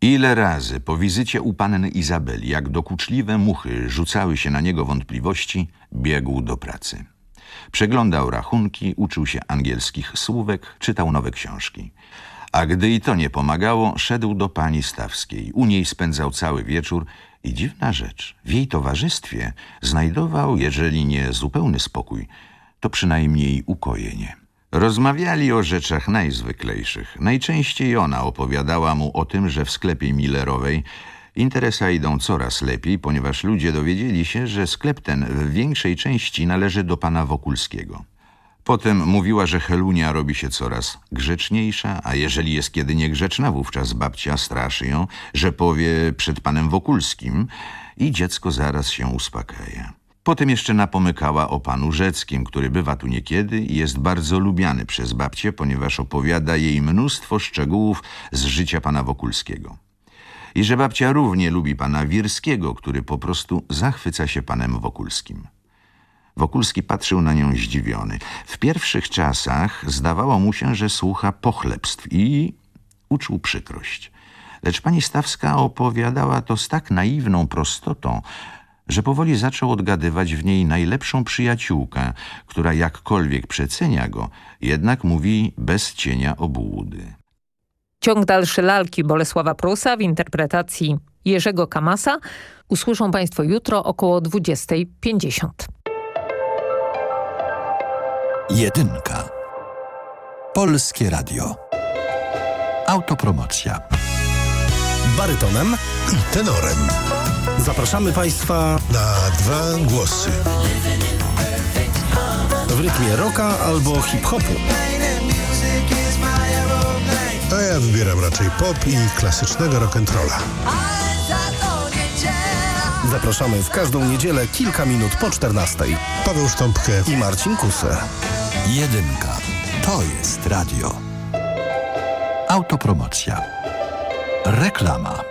Ile razy po wizycie u panny Izabeli, jak dokuczliwe muchy rzucały się na niego wątpliwości, biegł do pracy. Przeglądał rachunki, uczył się angielskich słówek, czytał nowe książki. A gdy i to nie pomagało, szedł do pani Stawskiej. U niej spędzał cały wieczór i dziwna rzecz, w jej towarzystwie znajdował, jeżeli nie zupełny spokój, to przynajmniej ukojenie. Rozmawiali o rzeczach najzwyklejszych. Najczęściej ona opowiadała mu o tym, że w sklepie Millerowej interesa idą coraz lepiej, ponieważ ludzie dowiedzieli się, że sklep ten w większej części należy do pana Wokulskiego. Potem mówiła, że Helunia robi się coraz grzeczniejsza, a jeżeli jest kiedy niegrzeczna, wówczas babcia straszy ją, że powie przed panem Wokulskim i dziecko zaraz się uspokaja. Potem jeszcze napomykała o panu Rzeckim, który bywa tu niekiedy i jest bardzo lubiany przez babcię, ponieważ opowiada jej mnóstwo szczegółów z życia pana Wokulskiego. I że babcia równie lubi pana Wirskiego, który po prostu zachwyca się panem Wokulskim. Wokulski patrzył na nią zdziwiony. W pierwszych czasach zdawało mu się, że słucha pochlebstw i uczuł przykrość. Lecz pani Stawska opowiadała to z tak naiwną prostotą, że powoli zaczął odgadywać w niej najlepszą przyjaciółkę, która jakkolwiek przecenia go, jednak mówi bez cienia obłudy. Ciąg dalszy lalki Bolesława Prusa w interpretacji Jerzego Kamasa usłyszą Państwo jutro około 20.50. Jedynka. Polskie Radio. Autopromocja. Barytonem i tenorem. Zapraszamy Państwa na dwa głosy. W rytmie rocka albo hip-hopu. A ja wybieram raczej pop i klasycznego rock'n'rolla. Zapraszamy w każdą niedzielę kilka minut po 14. Paweł Sztąpkę i Marcin Kusę. Jedynka. To jest radio. Autopromocja. Reklama.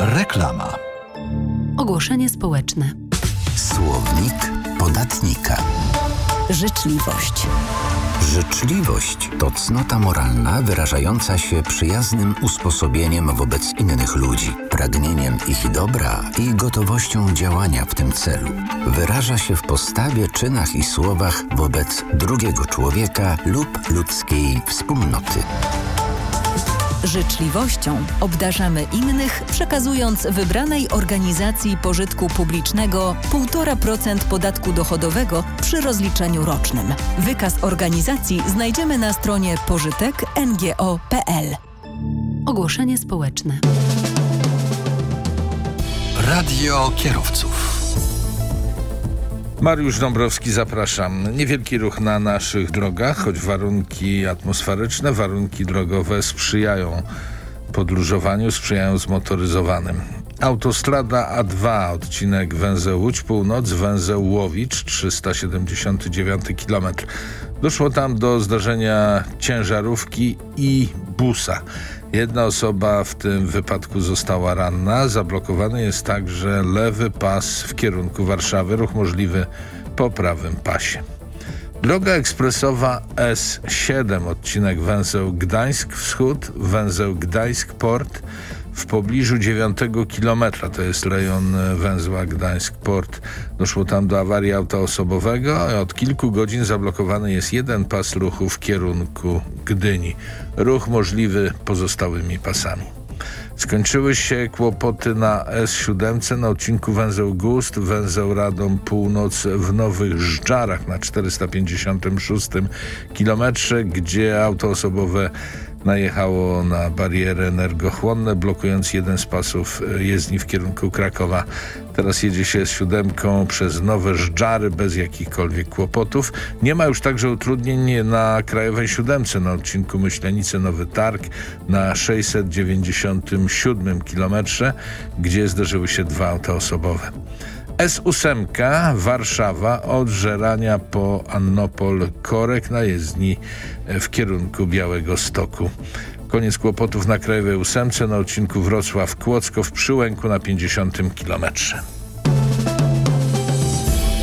Reklama. Ogłoszenie społeczne. Słownik podatnika. Życzliwość. Życzliwość to cnota moralna wyrażająca się przyjaznym usposobieniem wobec innych ludzi, pragnieniem ich dobra i gotowością działania w tym celu. Wyraża się w postawie, czynach i słowach wobec drugiego człowieka lub ludzkiej wspólnoty. Życzliwością obdarzamy innych, przekazując wybranej organizacji pożytku publicznego 1,5% podatku dochodowego przy rozliczeniu rocznym. Wykaz organizacji znajdziemy na stronie pożytek.ngo.pl. Ogłoszenie społeczne. Radio kierowców. Mariusz Dąbrowski, zapraszam. Niewielki ruch na naszych drogach, choć warunki atmosferyczne, warunki drogowe sprzyjają podróżowaniu, sprzyjają zmotoryzowanym. Autostrada A2, odcinek węzeł Łódź Północ, węzeł Łowicz, 379 km. Doszło tam do zdarzenia ciężarówki i busa. Jedna osoba w tym wypadku została ranna. Zablokowany jest także lewy pas w kierunku Warszawy. Ruch możliwy po prawym pasie. Droga ekspresowa S7, odcinek węzeł Gdańsk Wschód, węzeł Gdańsk Port w pobliżu 9 kilometra, to jest rejon węzła Gdańsk Port. Doszło tam do awarii auta osobowego od kilku godzin zablokowany jest jeden pas ruchu w kierunku Gdyni. Ruch możliwy pozostałymi pasami. Skończyły się kłopoty na S7 na odcinku węzeł Gust, węzeł Radom Północ w Nowych Żdżarach na 456 kilometrze, gdzie auto osobowe najechało na bariery energochłonne, blokując jeden z pasów e, jezdni w kierunku Krakowa. Teraz jedzie się z siódemką przez Nowe Żdżary bez jakichkolwiek kłopotów. Nie ma już także utrudnień na Krajowej Siódemce na odcinku Myślenice-Nowy Targ na 697 kilometrze, gdzie zdarzyły się dwa auta osobowe. S8 Warszawa od Żerania po Annopol Korek na jezdni w kierunku Białego Stoku. Koniec kłopotów na Krajowej Ósemce na odcinku Wrocław-Kłodzko w Przyłęku na 50 kilometrze.